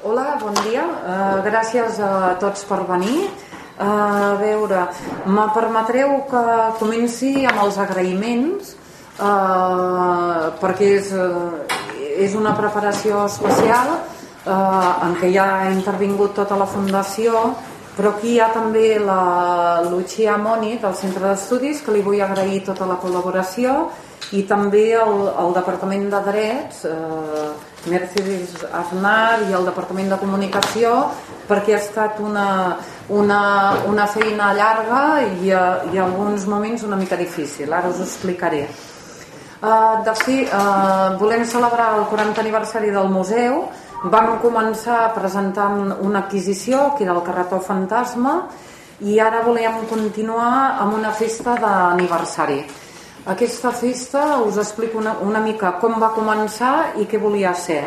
Hola, bon dia. Uh, gràcies a tots per venir. Uh, a veure, me permetreu que comenci amb els agraïments uh, perquè és, uh, és una preparació especial uh, en què ja ha intervingut tota la Fundació però aquí hi ha també la Lucia Moni del Centre d'Estudis que li vull agrair tota la col·laboració i també el, el Departament de Drets eh, Mercedes Aznar i el Departament de Comunicació perquè ha estat una, una, una feina llarga i, i en alguns moments una mica difícil. Ara us ho explicaré. Uh, de fi, uh, volem celebrar el 40 aniversari del museu Vam començar presentant una adquisició, que era el Carretó Fantasma, i ara volem continuar amb una festa d'aniversari. Aquesta festa us explico una, una mica com va començar i què volia ser.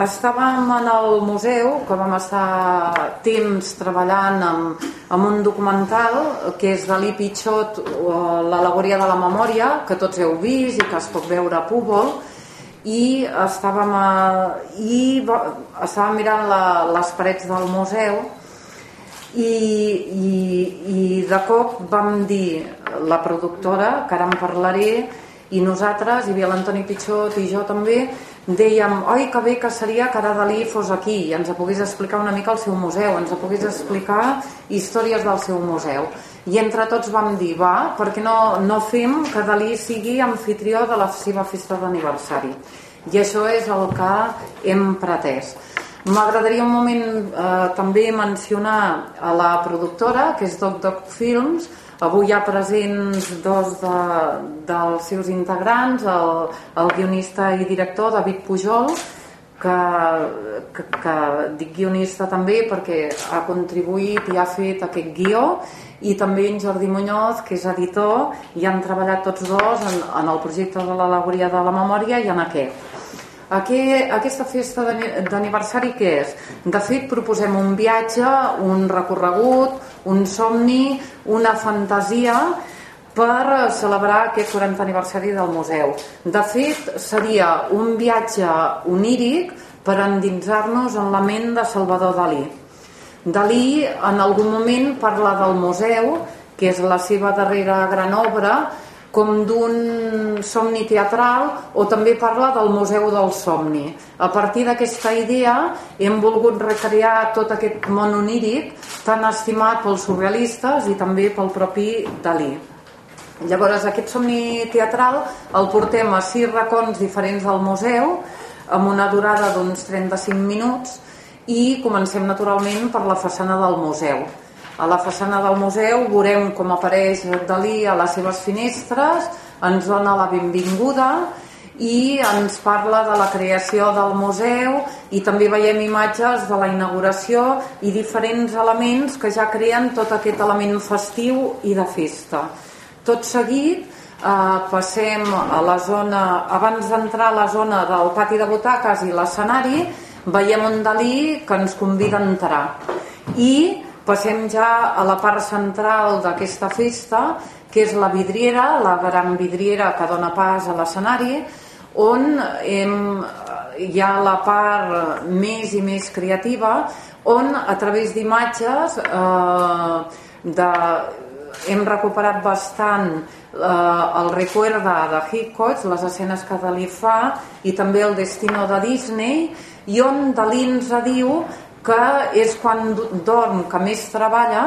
Estàvem en el museu, que vam estar temps treballant amb, amb un documental que és Dalí Pichot, l'al·legoria de la memòria, que tots heu vist i que es pot veure a Púbol, i estàvem, a, i estàvem mirant la, les parets del museu i, i, i de cop vam dir la productora, que ara en parlaré i nosaltres, hi havia l'Antoni Pitxot i jo també dèiem, oi que bé que seria que ara Dalí fos aquí i ens pogués explicar una mica el seu museu, ens pogués explicar històries del seu museu i entre tots vam dir, va, perquè no, no fem que Dalí sigui anfitrió de la seva festa d'aniversari. I això és el que hem pretès. M'agradaria un moment eh, també mencionar a la productora, que és Doc Doc Films, avui hi ha presents dos de, dels seus integrants, el, el guionista i director David Pujol, que, que, que dic guionista també perquè ha contribuït i ha fet aquest guió i també en Jordi Muñoz, que és editor, i han treballat tots dos en, en el projecte de l'al·legoria de la memòria i en. Aquest, aquesta festa d'aniversari què és? De fet, proposem un viatge, un recorregut, un somni, una fantasia per celebrar aquest 40 aniversari del museu. De fet, seria un viatge oníric per endinsar-nos en la ment de Salvador Dalí. Dalí en algun moment parla del museu, que és la seva darrera gran obra, com d'un somni teatral o també parla del Museu del Somni. A partir d'aquesta idea hem volgut recrear tot aquest món oníric tan estimat pels surrealistes i també pel propi Dalí. Llavors aquest somni teatral el portem a sis racons diferents del museu amb una durada d'uns 35 minuts i comencem naturalment per la façana del museu. A la façana del museu veurem com apareix Dalí a les seves finestres, ens dona la benvinguda i ens parla de la creació del museu i també veiem imatges de la inauguració i diferents elements que ja creen tot aquest element festiu i de festa. Tot seguit eh, passem a la zona, abans d'entrar a la zona del pati de butaques i l'escenari, veiem un Dalí que ens convida a entrar. I passem ja a la part central d'aquesta festa, que és la vidriera, la gran vidriera que dona pas a l'escenari, on hem, hi ha la part més i més creativa, on a través d'imatges eh, de hem recuperat bastant eh, el Recuerda de Hitchcock, les escenes que Dalí fa, i també el Destino de Disney, i on Dalí ens diu que és quan dorm que més treballa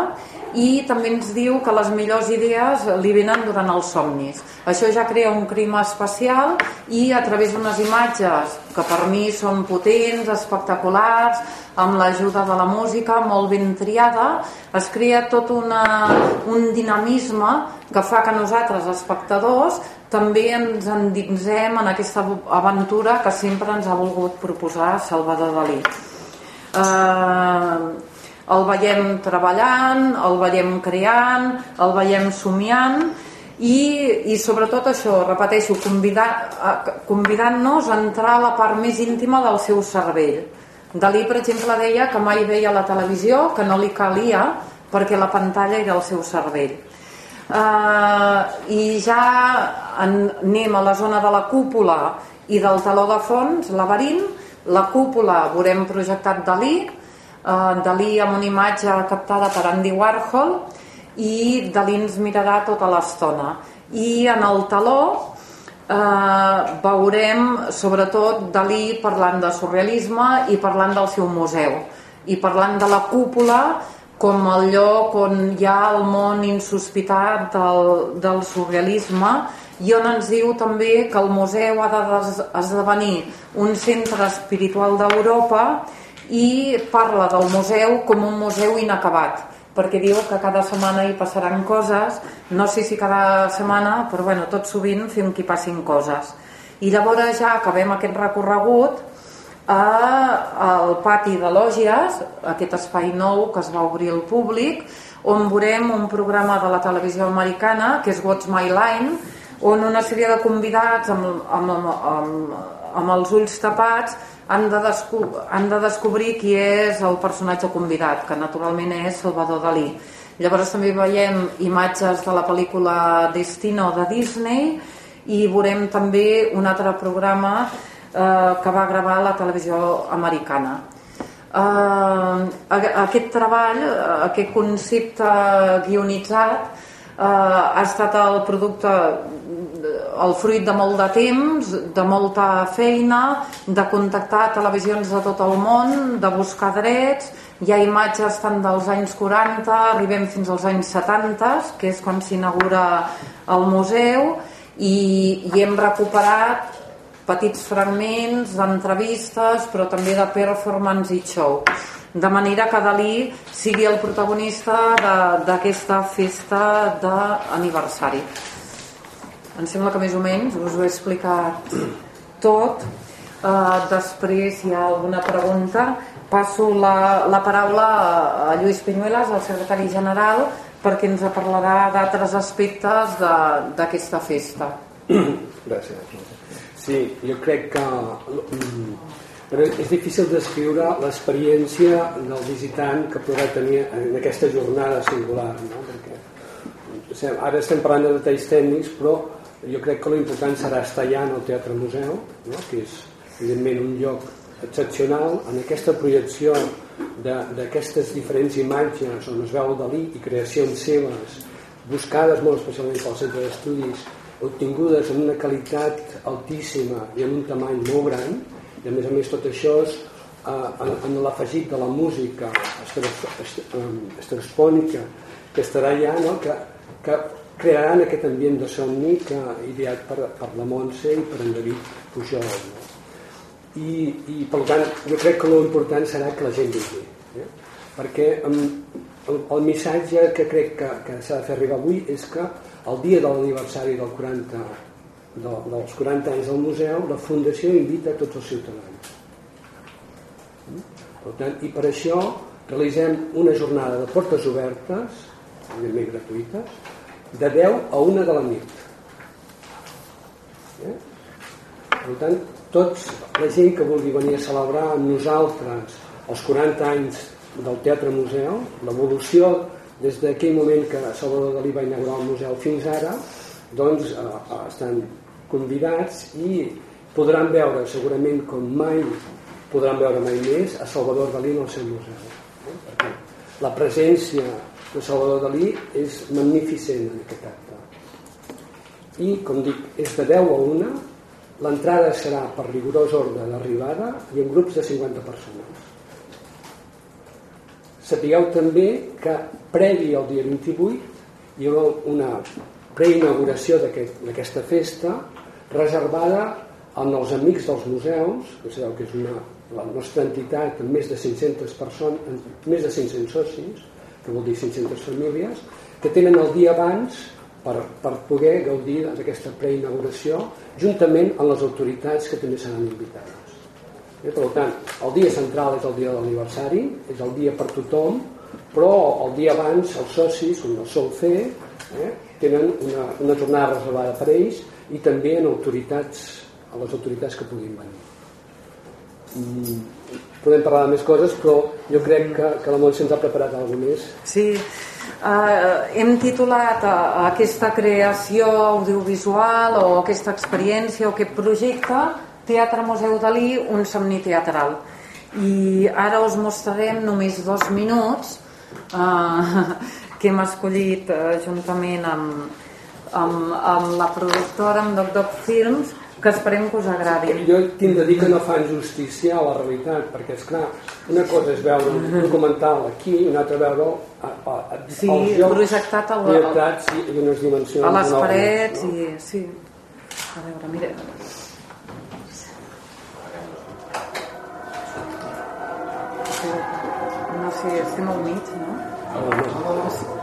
i també ens diu que les millors idees li venen durant els somnis. Això ja crea un clima especial i a través d'unes imatges que per mi són potents, espectaculars, amb l'ajuda de la música molt ben triada, es crea tot una, un dinamisme que fa que nosaltres, espectadors, també ens endinsem en aquesta aventura que sempre ens ha volgut proposar Salvador Dalí. Eh, el veiem treballant, el veiem creant, el veiem somiant i, i sobretot això, repeteixo, convidar, convidant-nos a entrar a la part més íntima del seu cervell. Dalí, per exemple, deia que mai veia la televisió, que no li calia perquè la pantalla era el seu cervell. Uh, I ja anem a la zona de la cúpula i del taló de fons, laberint, La cúpula veurem projectat Dalí, eh, Dalí amb una imatge captada per Andy Warhol i Dalí ens mirarà tota l'estona. I en el taló eh, veurem sobretot Dalí parlant de surrealisme i parlant del seu museu i parlant de la cúpula com el lloc on hi ha el món insospitat del, del surrealisme i on ens diu també que el museu ha d'esdevenir un centre espiritual d'Europa i parla del museu com un museu inacabat perquè diu que cada setmana hi passaran coses. No sé si cada setmana però bueno, tot sovint fem que hi passin coses. I llavors ja acabem aquest recorregut al pati de lògies, aquest espai nou que es va obrir al públic, on veurem un programa de la televisió americana, que és What's My Line, on una sèrie de convidats amb, amb, amb, amb els ulls tapats han de, han de descobrir qui és el personatge convidat, que naturalment és Salvador Dalí. Llavors també veiem imatges de la pel·lícula Destino de Disney i veurem també un altre programa eh, que va gravar la televisió americana. Eh, aquest treball, aquest concepte guionitzat, eh, ha estat el producte el fruit de molt de temps, de molta feina, de contactar televisions de tot el món, de buscar drets, hi ha imatges tant dels anys 40, arribem fins als anys 70, que és quan s'inaugura el museu, i, i hem recuperat petits fragments d'entrevistes però també de performance i show. De manera que Dalí sigui el protagonista d'aquesta festa d'aniversari em sembla que més o menys us ho he explicat tot. Uh, després hi ha alguna pregunta. Passo la, la paraula a Lluís Pinyuelas el secretari general perquè ens parlarà d'altres aspectes d'aquesta festa. Gràcies. Sí, jo crec que mm, és difícil descriure l'experiència del visitant que podrà tenir en aquesta jornada singular no? perquè ara estem parlant de detalls tècnics però jo crec que l'important serà estar allà en el Teatre Museu no? que és evidentment un lloc excepcional en aquesta projecció d'aquestes diferents imatges on es veu Dalí i creacions seves buscades molt especialment pel centre d'estudis obtingudes en una qualitat altíssima i en un tamany molt gran i a més a més tot això és eh, en, en l'afegit de la música estrofònica que estarà allà no? que, que crearan aquest ambient de somni que ideat per, per la Montse i per en David Pujol no? I, i per tant jo crec que l'important serà que la gent vingui eh? perquè el, el missatge que crec que, que s'ha de fer arribar avui és que el dia de l'aniversari del 40 de, dels 40 anys del museu la Fundació invita a tots els ciutadans mm? per tant, i per això realitzem una jornada de portes obertes evidentment gratuïtes de 10 a 1 de la nit eh? per tant tots la gent que vulgui venir a celebrar amb nosaltres els 40 anys del Teatre Museu l'evolució des d'aquell moment que Salvador Dalí va inaugurar el museu fins ara doncs eh, eh, estan convidats i podran veure segurament com mai podran veure mai més a Salvador Dalí en el seu museu eh? perquè la presència de Salvador Dalí és magnificent en aquest acte. I com dic és de 10 a 1 l'entrada serà per rigorós ordre d'arribada i en grups de 50 persones. Sapigueu també que previ al dia 28 hi haurà una preinauguració d'aquesta aquest, festa reservada als amics dels museus, que sabeu que és una, la nostra entitat amb més de 500 persones, amb més de 500 socis, que vol dir 500 famílies, que tenen el dia abans per, per poder gaudir d'aquesta preinauguració juntament amb les autoritats que també seran invitades. Eh, per tant, el dia central és el dia de l'aniversari, és el dia per tothom, però el dia abans els socis, com el sol fer, eh, tenen una, una jornada reservada per ells i també en autoritats, a les autoritats que puguin venir. Mm, podem parlar de més coses, però jo crec que, que la Montse ens ha preparat alguna més. Sí, Uh, hem titulat uh, aquesta creació audiovisual o aquesta experiència o aquest projecte Teatre Museu Dalí, un somni teatral. I ara us mostrarem només dos minuts eh, que hem escollit eh, juntament amb, amb, amb la productora, amb Doc Doc Films, que esperem que us agradi. Jo tinc de dir que no fan justícia a la realitat, perquè és clar, una cosa és veure un documental aquí i una altra veure a, a, a, sí, projectat a, projectats i, i unes dimensions a les parets no? i sí. A veure, mira. No sé, estem al mig, no? Oh, no. no.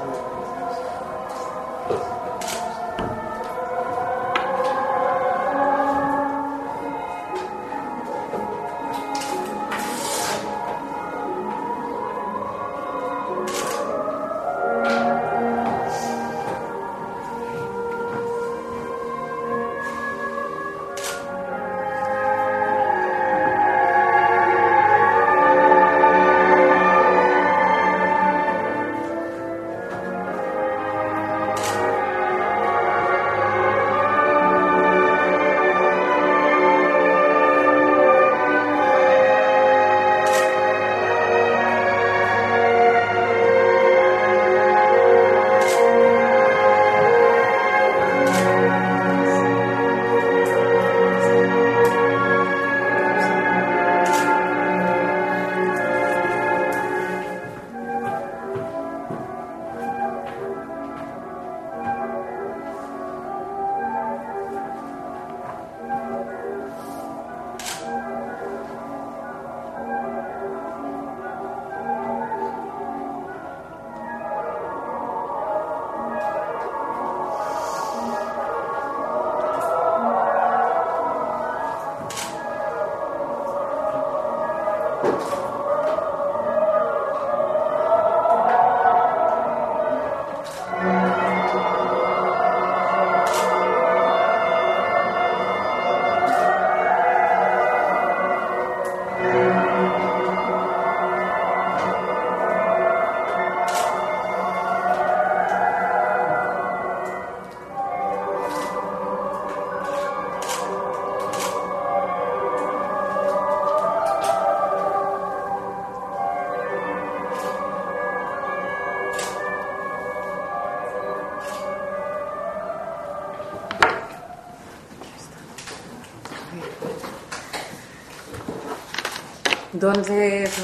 Doncs és,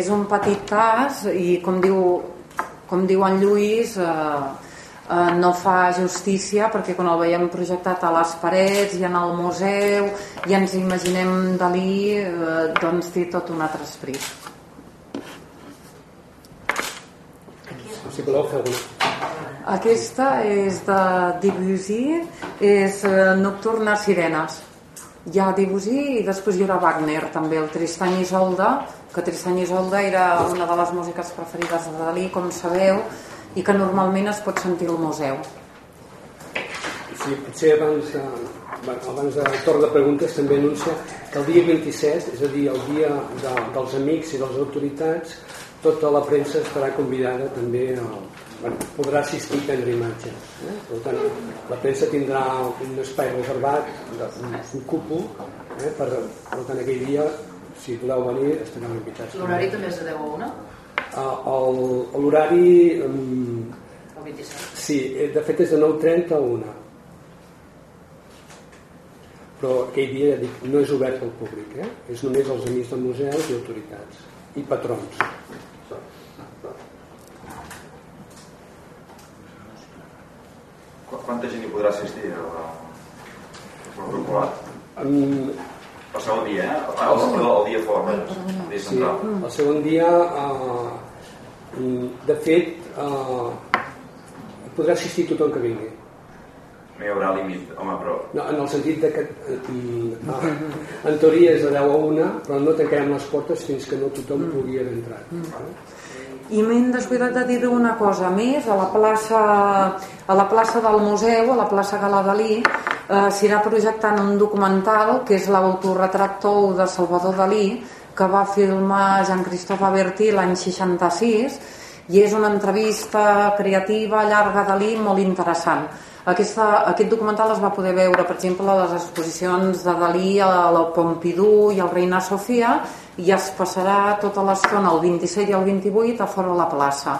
és un petit cas i com diu, com diu en Lluís eh, eh, no fa justícia perquè quan el veiem projectat a les parets i en el museu i ens imaginem Dalí eh, doncs té tot un altre esperit. Si voleu fer aquesta és de Debussy és eh, Nocturna Sirenes hi ha Debussy i després hi haurà Wagner també, el Tristan i Isolde que Tristan i Isolde era una de les músiques preferides de Dalí, com sabeu i que normalment es pot sentir al museu. Sí, potser abans de, abans de torn de preguntes també anuncia que el dia 27, és a dir, el dia de, dels amics i de les autoritats tota la premsa estarà convidada també al, bueno, podrà assistir a prendre imatges. Eh? Per tant, la premsa tindrà un espai reservat, un, un cúpul, eh? per, per tant, aquell dia, si podeu venir, estareu invitats. L'horari també és de 10 a 1? Uh, L'horari... Um, el 27? Sí, eh, de fet és de 9.30 a 1. Però aquell dia, dic, no és obert al públic, eh? és només als amics de museus i autoritats i patrons. quanta gent hi podrà assistir al protocolat? Um, el segon dia, eh? Ah, el, perdó, el dia fort, el dia central. Sí, el segon dia, uh, de fet, uh, podrà assistir tothom que vingui. No hi haurà límit, home, però... No, en el sentit de que uh, en teoria és de 10 a 1, però no tancarem les portes fins que no tothom pugui haver entrat. Mm i m'he descuidat de dir una cosa més a la plaça, a la plaça del museu, a la plaça Gala Dalí eh, s'irà projectant un documental que és l'autorretrat tou de Salvador Dalí que va filmar Jean-Christophe Aberti l'any 66 i és una entrevista creativa llarga Dalí molt interessant Aquesta, aquest documental es va poder veure, per exemple, a les exposicions de Dalí a la Pompidou i al Reina Sofia i es passarà tota l'estona, el 27 i el 28, a fora la plaça.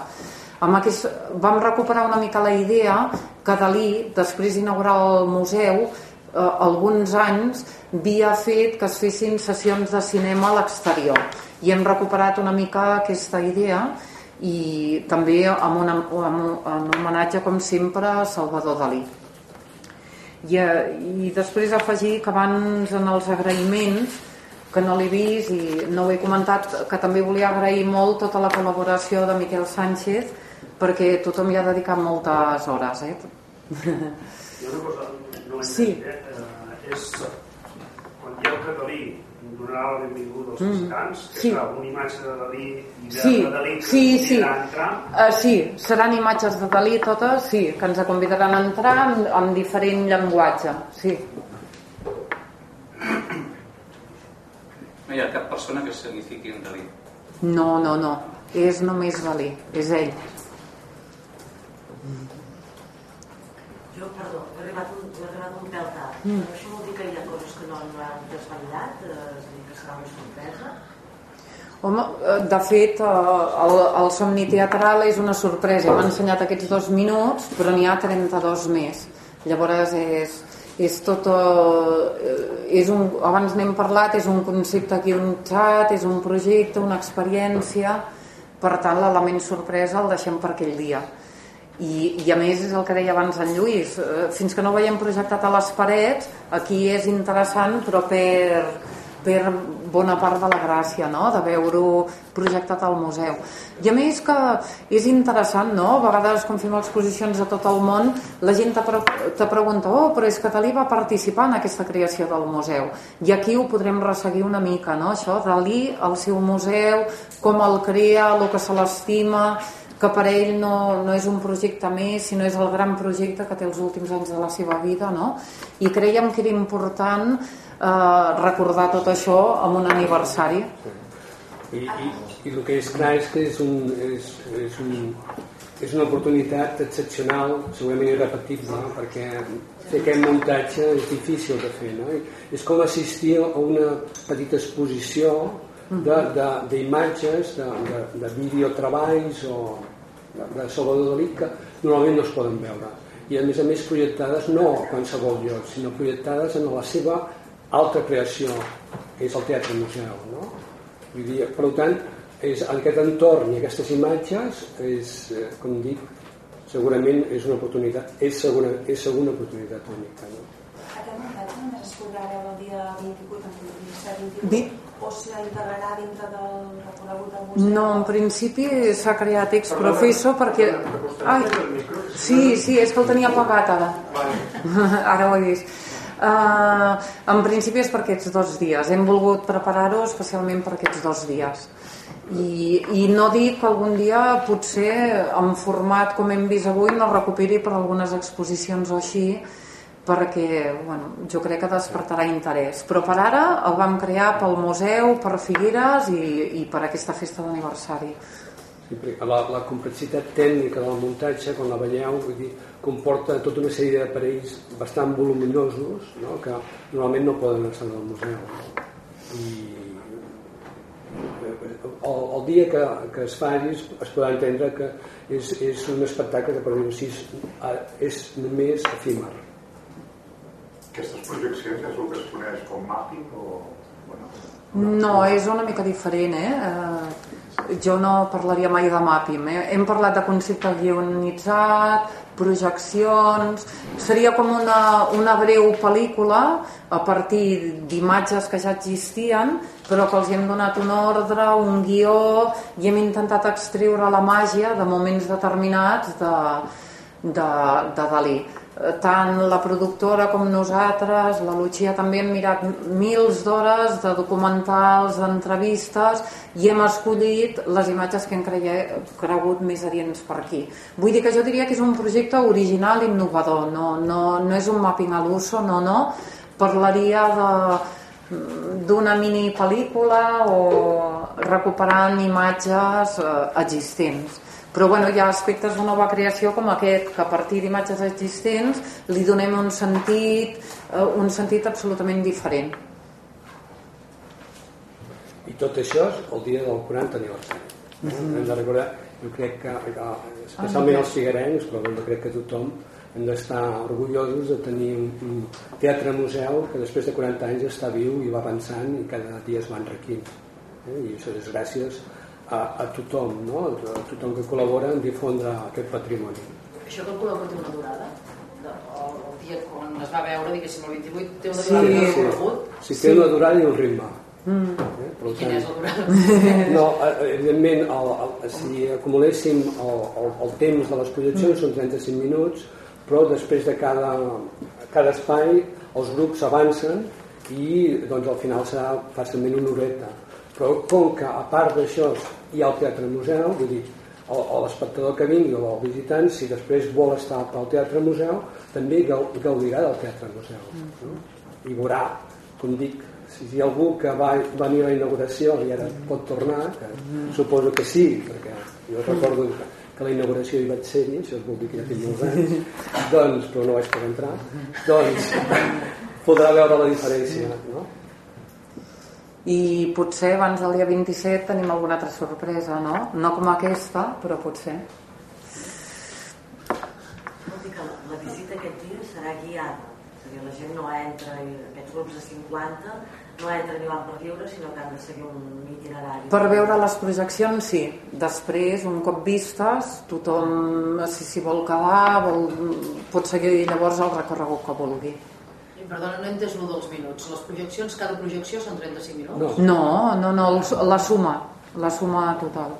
Amb aquest, vam recuperar una mica la idea que Dalí, després d'inaugurar el museu, eh, alguns anys havia fet que es fessin sessions de cinema a l'exterior i hem recuperat una mica aquesta idea i també amb, una, amb, amb un homenatge com sempre a Salvador Dalí i, eh, i després afegir que abans en els agraïments que no l'he vist i no ho he comentat que també volia agrair molt tota la col·laboració de Miquel Sánchez perquè tothom hi ha dedicat moltes hores eh? Ha una cosa no Sí. eh? és quan hi ha el donarà la benvinguda als Mm. visitants que Sí. serà una imatge de Dalí i de, Sí, de Dalí que sí, sí. a entrar Uh, sí, seran imatges de Dalí totes, sí, que ens convidaran a entrar en, en diferent llenguatge, sí. No hi ha cap persona que signifiqui en Dalí. No, no, no, és només Dalí, és ell. Jo, perdó, he arribat un, he arribat un pèl tard. Mm. Això vol dir que hi ha coses que no, no han desvetllat? Eh, és a dir, que serà una sorpresa? Home, eh, de fet, eh, el, el somni teatral és una sorpresa. M'ha ensenyat aquests dos minuts, però n'hi ha 32 més. Llavors és, és tot... Eh, és un, abans n'hem parlat, és un concepte aquí un xat, és un projecte, una experiència. Per tant, l'element sorpresa el deixem per aquell dia. I, i a més és el que deia abans en Lluís fins que no ho veiem projectat a les parets aquí és interessant però per, per bona part de la gràcia no? de veure-ho projectat al museu i a més que és interessant no? a vegades quan fem exposicions a tot el món la gent te, pre te pregunta oh, però és que Dalí va participar en aquesta creació del museu i aquí ho podrem resseguir una mica no? això, Dalí, el seu museu com el crea, el que se l'estima que per ell no, no és un projecte més, sinó és el gran projecte que té els últims anys de la seva vida, no? I creiem que era important eh, recordar tot això amb un aniversari. I, i, i el que és clar és que és, un, és, és, un, és una oportunitat excepcional, segurament irrepetible, no? perquè fer aquest muntatge és difícil de fer. No? I és com assistir a una petita exposició d'imatges, de, de, de, de videotreballs o de, de Salvador Dalí que normalment no es poden veure. I a més a més projectades no a qualsevol lloc, sinó projectades en la seva altra creació, que és el Teatre Museu. No? Vull dir, per tant, és, en aquest entorn i aquestes imatges és, eh, com dic, segurament és una oportunitat, és segura, és una oportunitat única. No? Aquest muntatge només es podrà veure el dia 28, en 27, 28, Vi- o s'integrarà dintre del recorregut del museu? No, en principi s'ha creat ex professo perquè... Ai, sí, sí, és que el tenia apagat ara. Ara ho he vist. Uh, en principi és per aquests dos dies. Hem volgut preparar-ho especialment per aquests dos dies. I, I no dic que algun dia potser en format com hem vist avui no recuperi per algunes exposicions o així perquè bueno, jo crec que despertarà interès. Però per ara el vam crear pel museu, per Figueres i, i per aquesta festa d'aniversari. Sí, la, la complexitat tècnica del muntatge, quan la veieu, vull dir, comporta tota una sèrie d'aparells bastant voluminosos no? que normalment no poden estar el museu. I el, el dia que, que es faci es, es podrà entendre que és, és un espectacle que per dir-ho així és només efímer. Aquestes projeccions és el que es coneix com mapping o... Bueno, No, és una mica diferent, eh? eh jo no parlaria mai de mapping. Eh? Hem parlat de concepte guionitzat, projeccions... Seria com una, una breu pel·lícula a partir d'imatges que ja existien, però que els hem donat un ordre, un guió, i hem intentat extreure la màgia de moments determinats de, de, de Dalí. Tant la productora com nosaltres, la Lucia també hem mirat mils d'hores de documentals, d'entrevistes i hem escollit les imatges que hem creie, cregut més adients per aquí. Vull dir que jo diria que és un projecte original i innovador, no, no, no és un mapping a l'uso, no, no. Parlaria de mm, d'una mini pel·lícula o recuperant imatges eh, existents però bueno, hi ha aspectes de nova creació com aquest, que a partir d'imatges existents li donem un sentit eh, un sentit absolutament diferent i tot això és el dia del 40 aniversari mm -hmm. hem de recordar jo crec que, que especialment els figuerencs però jo crec que tothom hem d'estar orgullosos de tenir un, un teatre museu que després de 40 anys està viu i va avançant i cada dia es va enriquint eh? i això és gràcies a, a tothom no? a tothom que col·labora en difondre aquest patrimoni Això calcula que té una durada? El dia quan es va veure, diguéssim, el 28, té una Sí. durada de sí, recorregut? sí, té una durada i un ritme mm. eh? per Quina tant, és la durada? No, eh, evidentment, el, el, si acumuléssim el, el, el temps de les projeccions són 35 minuts, però després de cada, cada espai els grups avancen i doncs, al final serà fàcilment una horeta. Però com que a part d'això hi ha el teatre museu, vull dir, l'espectador que vingui o el visitant, si després vol estar pel teatre museu, també gau- gaudirà del teatre museu. No? I veurà, com dic, si hi ha algú que va venir a la inauguració i ara pot tornar, que suposo que sí, perquè jo recordo que, que la inauguració hi vaig ser-hi, això vol dir que ja tinc molts anys, doncs, però no vaig poder entrar, doncs podrà veure la diferència, no? I potser abans del dia 27 tenim alguna altra sorpresa, no? No com aquesta, però potser. Vol dir que la, la visita aquest dia serà guiada. És a dir, la gent no entra, aquests grups de 50 no entren i van per lliure, sinó que han de seguir un itinerari. Per veure les projeccions, sí. Després, un cop vistes, tothom, si s'hi vol quedar, vol, pot seguir llavors el recorregut que vulgui. Perdona, no he entès el dels minuts. Les projeccions, cada projecció són 35 minuts? No. No, no, no, la suma, la suma total.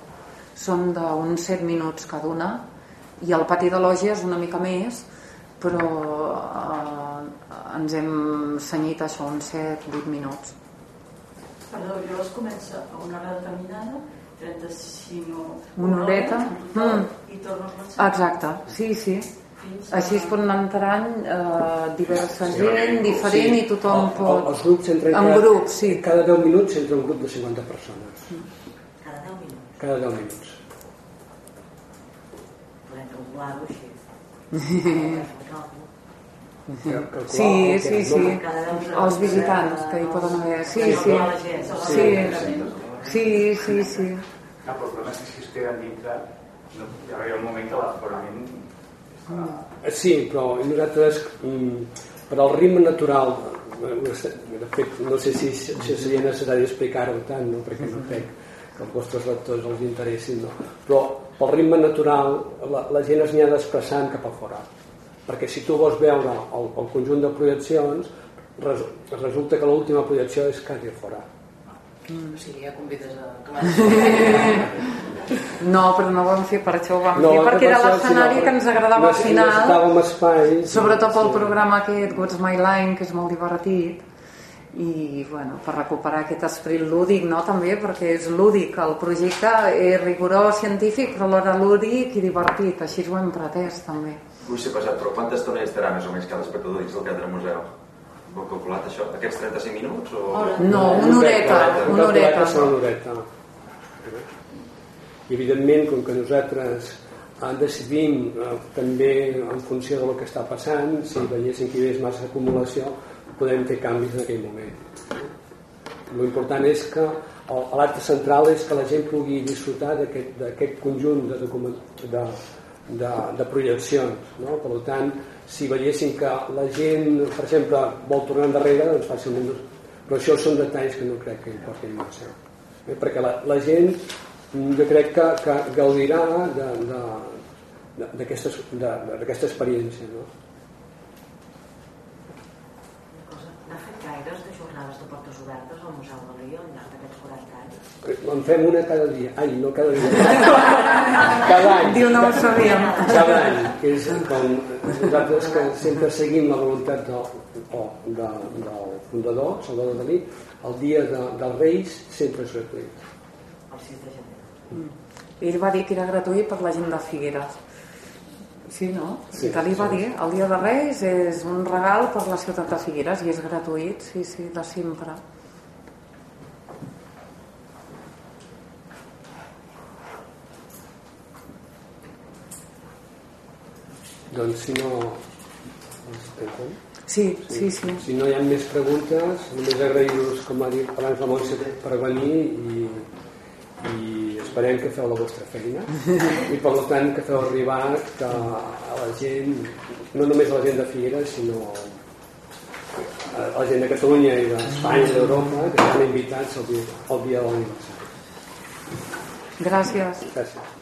Són d'uns 7 minuts cada una i el pati de lògia és una mica més, però eh, ens hem senyit això, uns 7-8 minuts. Perdó, llavors comença a una hora determinada, 35 o... Una horeta. Mm. I torna a començar. Exacte, sí, sí. Així es pot anar entrant eh, diversa Sí, gent, sí. diferent, i tothom el- pot... Els grups entren En cada, grup, sí. cada 10 minuts entra un grup de 50 persones. Cada 10 minuts. Cada 10 minuts. Podem calcular-ho així. Sí, sí, que- sí. no- Cada 10 minuts. Els visitants que hi poden haver. Sí, sí. Sí, sí, sí, sí. No, però el problema és que si es queden dintre, no, hi arriba un moment que l'aforament. Sí, però nosaltres, mm, per al ritme natural, eh, no sé, de fet, no sé si, si seria necessari explicar-ho tant, no? perquè no crec que els vostres lectors els interessin, no? però pel ritme natural la, la gent es n'hi ha desplaçant cap a fora. Perquè si tu vols veure el, el conjunt de projeccions, res, resulta que l'última projecció és quasi a fora. O sigui, ja convides a... No, però no ho vam fer per això, ho vam No, fer perquè era l'escenari que ens agradava al final, Necessitàvem espai. sobretot pel sí. programa aquest, What's My Line, que és molt divertit, i bueno, per recuperar aquest esperit lúdic, no? també, perquè és lúdic, el projecte és rigorós científic, però alhora lúdic i divertit, així ho hem pretès també. Vull ser pesat, però quanta estona estarà més o menys cada espectador dins del Teatre Museu? Ho heu calculat, això? Aquests 35 minuts? O... No, una horeta, una horeta. que serà una horeta. I evidentment, com que nosaltres eh, decidim eh, també en funció del que està passant, si veiéssim que hi hagués massa acumulació, podem fer canvis en aquell moment. L'important és que l'acte central és que la gent pugui disfrutar d'aquest conjunt de, de, de, de projeccions. No? Per tant, si veiéssim que la gent, per exemple, vol tornar endarrere, doncs fàcilment... Però això són detalls que no crec que importin massa. Eh? Perquè la, la gent jo crec que, que gaudirà de- de- de- d'aquesta experiència. No? Una cosa, n'ha fet gaires de jornades de portes obertes al Museu de Lió al llarg d'aquests 40 anys? En fem una cada dia. Ai, no cada dia. cada any. Diu, no ho sabíem. Cada any. Que és com nosaltres que sempre seguim la voluntat del, o, de, del fundador, Salvador Dalí, el dia de, dels Reis sempre és gratuït. El 6 de gener. Mm. Ell va dir que era gratuït per la gent de Figueres. Sí, no? Sí, que li va sí. dir, el Dia de Reis és un regal per la ciutat de Figueres i és gratuït, sí, sí, de sempre. Doncs si no... Sí, sí, sí. Si no hi ha més preguntes, només agrair-vos, com ha dit abans la Montse, per venir i, i esperem que feu la vostra feina i per tant que feu arribar que a la gent, no només a la gent de Figueres, sinó a la gent de Catalunya i d'Espanya i d'Europa que estan invitats al dia, al dia de l'aniversari. Gràcies. Gràcies.